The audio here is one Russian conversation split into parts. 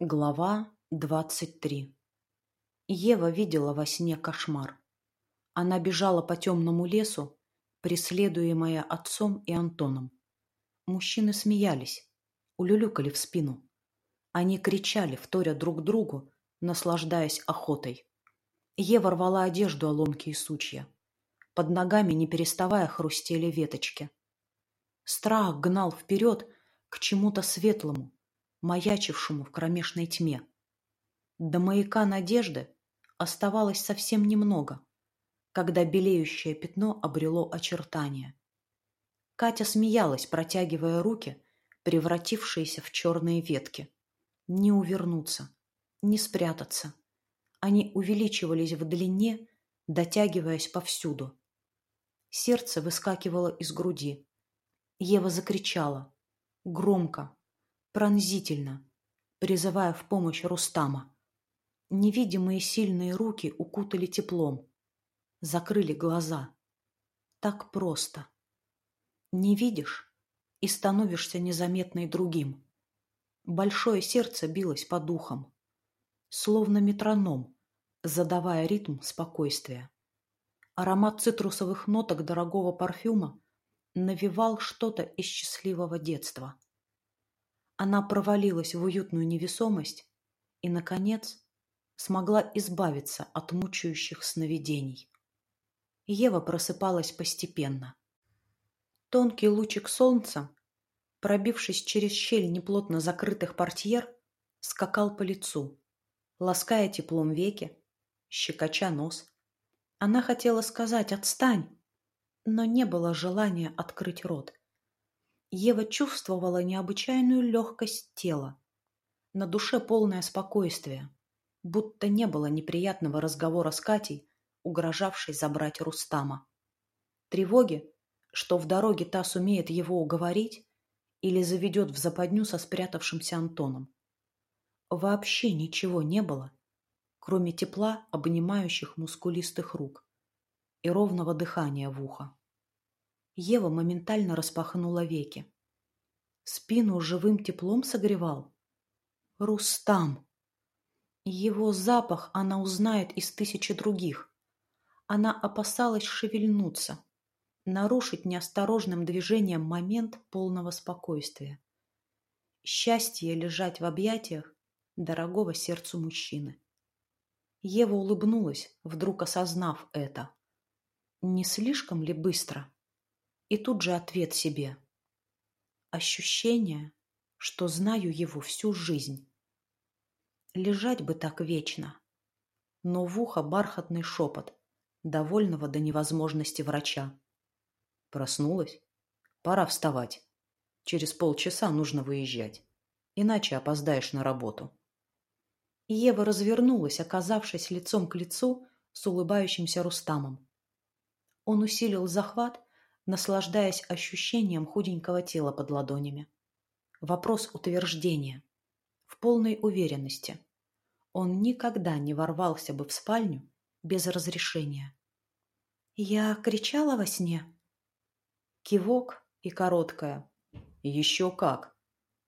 Глава двадцать три Ева видела во сне кошмар. Она бежала по темному лесу, преследуемая отцом и Антоном. Мужчины смеялись, улюлюкали в спину. Они кричали, вторя друг другу, наслаждаясь охотой. Ева рвала одежду о ломкие сучья. Под ногами, не переставая, хрустели веточки. Страх гнал вперед к чему-то светлому, маячившему в кромешной тьме. До маяка надежды оставалось совсем немного, когда белеющее пятно обрело очертания. Катя смеялась, протягивая руки, превратившиеся в черные ветки. Не увернуться, не спрятаться. Они увеличивались в длине, дотягиваясь повсюду. Сердце выскакивало из груди. Ева закричала. Громко, пронзительно, призывая в помощь Рустама. Невидимые сильные руки укутали теплом, закрыли глаза. Так просто. Не видишь и становишься незаметной другим. Большое сердце билось по духам, словно метроном, задавая ритм спокойствия. Аромат цитрусовых ноток дорогого парфюма навевал что-то из счастливого детства. Она провалилась в уютную невесомость и, наконец, смогла избавиться от мучающих сновидений. Ева просыпалась постепенно. Тонкий лучик солнца, пробившись через щель неплотно закрытых портьер, скакал по лицу, лаская теплом веки, щекоча нос. Она хотела сказать «отстань», но не было желания открыть рот. Ева чувствовала необычайную легкость тела. На душе полное спокойствие, будто не было неприятного разговора с Катей, угрожавшей забрать Рустама. Тревоги, что в дороге та сумеет его уговорить или заведет в западню со спрятавшимся Антоном. Вообще ничего не было, кроме тепла обнимающих мускулистых рук и ровного дыхания в ухо. Ева моментально распахнула веки. Спину живым теплом согревал. Рустам! Его запах она узнает из тысячи других. Она опасалась шевельнуться, нарушить неосторожным движением момент полного спокойствия. Счастье лежать в объятиях дорогого сердцу мужчины. Ева улыбнулась, вдруг осознав это. Не слишком ли быстро? И тут же ответ себе. Ощущение, что знаю его всю жизнь. Лежать бы так вечно. Но в ухо бархатный шепот, довольного до невозможности врача. Проснулась? Пора вставать. Через полчаса нужно выезжать. Иначе опоздаешь на работу. Ева развернулась, оказавшись лицом к лицу с улыбающимся Рустамом. Он усилил захват наслаждаясь ощущением худенького тела под ладонями. Вопрос утверждения. В полной уверенности. Он никогда не ворвался бы в спальню без разрешения. «Я кричала во сне?» Кивок и короткая. «Еще как!»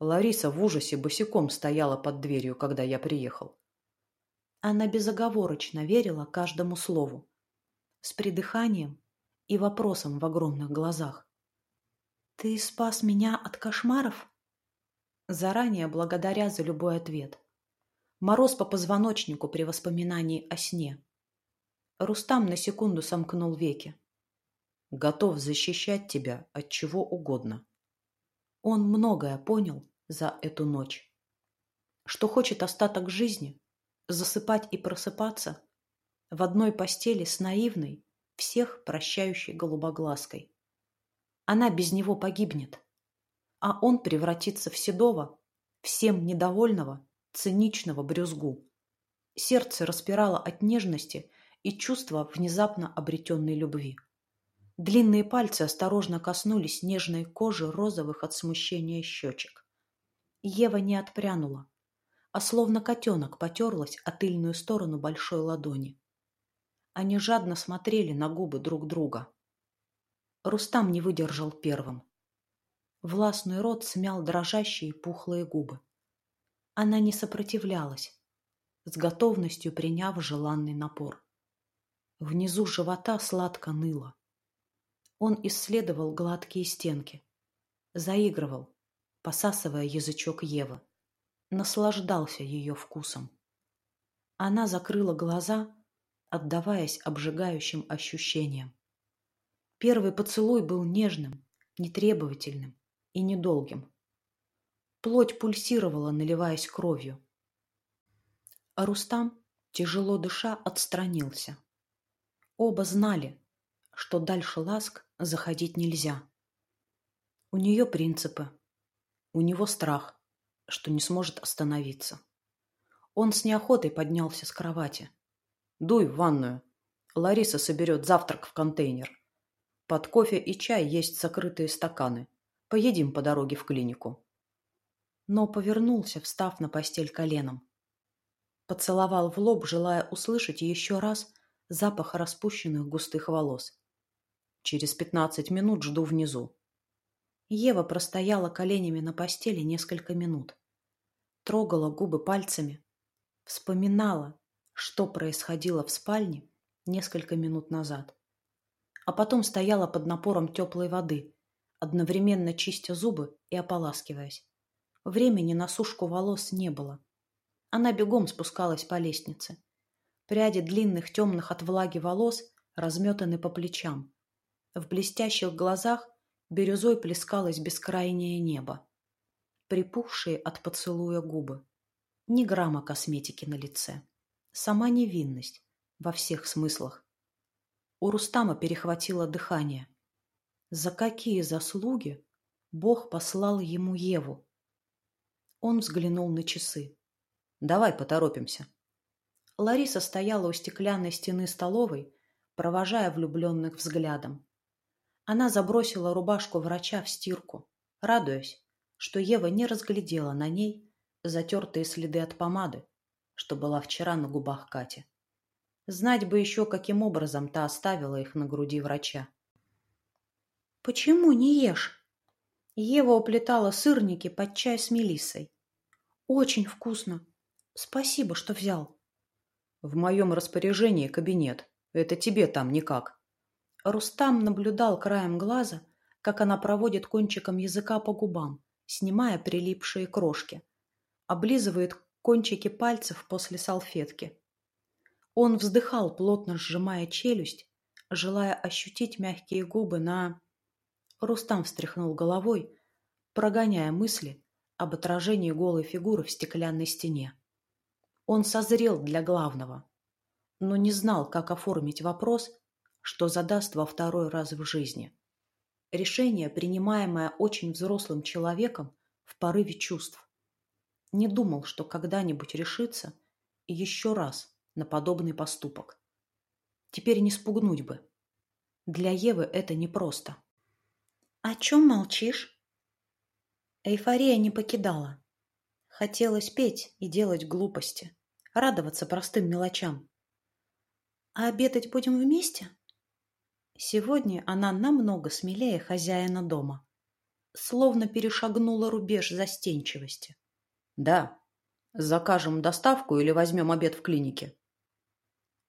Лариса в ужасе босиком стояла под дверью, когда я приехал. Она безоговорочно верила каждому слову. С придыханием и вопросом в огромных глазах. «Ты спас меня от кошмаров?» Заранее благодаря за любой ответ. Мороз по позвоночнику при воспоминании о сне. Рустам на секунду сомкнул веки. «Готов защищать тебя от чего угодно». Он многое понял за эту ночь. Что хочет остаток жизни, засыпать и просыпаться в одной постели с наивной, всех прощающей голубоглазкой. Она без него погибнет, а он превратится в седого, всем недовольного, циничного брюзгу. Сердце распирало от нежности и чувства внезапно обретенной любви. Длинные пальцы осторожно коснулись нежной кожи розовых от смущения щечек. Ева не отпрянула, а словно котенок потерлась о тыльную сторону большой ладони. Они жадно смотрели на губы друг друга. Рустам не выдержал первым. Властный рот смял дрожащие пухлые губы. Она не сопротивлялась, с готовностью приняв желанный напор. Внизу живота сладко ныло. Он исследовал гладкие стенки, заигрывал, посасывая язычок Евы, наслаждался ее вкусом. Она закрыла глаза, отдаваясь обжигающим ощущениям. Первый поцелуй был нежным, нетребовательным и недолгим. Плоть пульсировала, наливаясь кровью. А Рустам, тяжело дыша, отстранился. Оба знали, что дальше ласк заходить нельзя. У нее принципы, у него страх, что не сможет остановиться. Он с неохотой поднялся с кровати. «Дуй в ванную. Лариса соберет завтрак в контейнер. Под кофе и чай есть закрытые стаканы. Поедим по дороге в клинику». Но повернулся, встав на постель коленом. Поцеловал в лоб, желая услышать еще раз запах распущенных густых волос. Через пятнадцать минут жду внизу. Ева простояла коленями на постели несколько минут. Трогала губы пальцами, Вспоминала, что происходило в спальне несколько минут назад. А потом стояла под напором теплой воды, одновременно чистя зубы и ополаскиваясь. Времени на сушку волос не было. Она бегом спускалась по лестнице. Пряди длинных темных от влаги волос разметаны по плечам. В блестящих глазах бирюзой плескалось бескрайнее небо. Припухшие от поцелуя губы. Ни грамма косметики на лице. Сама невинность во всех смыслах. У Рустама перехватило дыхание. За какие заслуги Бог послал ему Еву? Он взглянул на часы. «Давай поторопимся». Лариса стояла у стеклянной стены столовой, провожая влюбленных взглядом. Она забросила рубашку врача в стирку, радуясь, что Ева не разглядела на ней затертые следы от помады, что была вчера на губах Кати. Знать бы еще, каким образом та оставила их на груди врача. «Почему не ешь?» Ева уплетала сырники под чай с мелиссой. «Очень вкусно. Спасибо, что взял». «В моем распоряжении кабинет. Это тебе там никак». Рустам наблюдал краем глаза, как она проводит кончиком языка по губам, снимая прилипшие крошки облизывает кончики пальцев после салфетки. Он вздыхал, плотно сжимая челюсть, желая ощутить мягкие губы на... Рустам встряхнул головой, прогоняя мысли об отражении голой фигуры в стеклянной стене. Он созрел для главного, но не знал, как оформить вопрос, что задаст во второй раз в жизни. Решение, принимаемое очень взрослым человеком в порыве чувств. Не думал, что когда-нибудь решится и еще раз на подобный поступок. Теперь не спугнуть бы. Для Евы это непросто. «О чем молчишь?» Эйфория не покидала. Хотелось петь и делать глупости, радоваться простым мелочам. «А обедать будем вместе?» Сегодня она намного смелее хозяина дома, словно перешагнула рубеж застенчивости. Да. Закажем доставку или возьмем обед в клинике?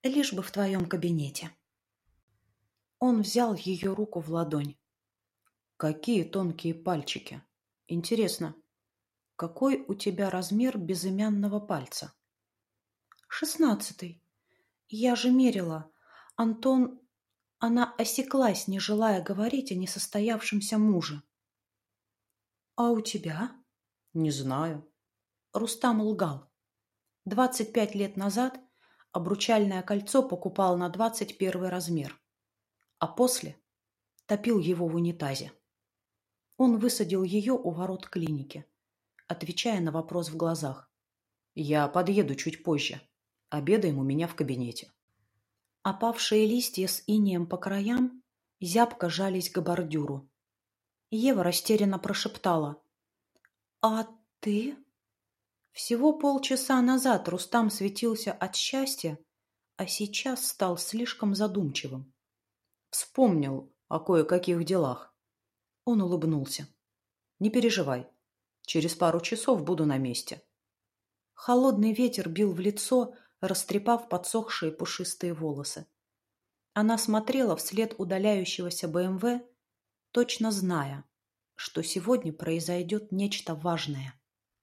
Лишь бы в твоем кабинете. Он взял ее руку в ладонь. Какие тонкие пальчики. Интересно, какой у тебя размер безымянного пальца? Шестнадцатый. Я же мерила. Антон... Она осеклась, не желая говорить о несостоявшемся муже. А у тебя? Не знаю. Рустам лгал. Двадцать пять лет назад обручальное кольцо покупал на двадцать первый размер, а после топил его в унитазе. Он высадил ее у ворот клиники, отвечая на вопрос в глазах. «Я подъеду чуть позже. Обедаем у меня в кабинете». Опавшие листья с инеем по краям зябко жались к бордюру. Ева растерянно прошептала. «А ты?» Всего полчаса назад Рустам светился от счастья, а сейчас стал слишком задумчивым. Вспомнил о кое-каких делах. Он улыбнулся. «Не переживай. Через пару часов буду на месте. Холодный ветер бил в лицо, растрепав подсохшие пушистые волосы. Она смотрела вслед удаляющегося БМВ, точно зная, что сегодня произойдет нечто важное.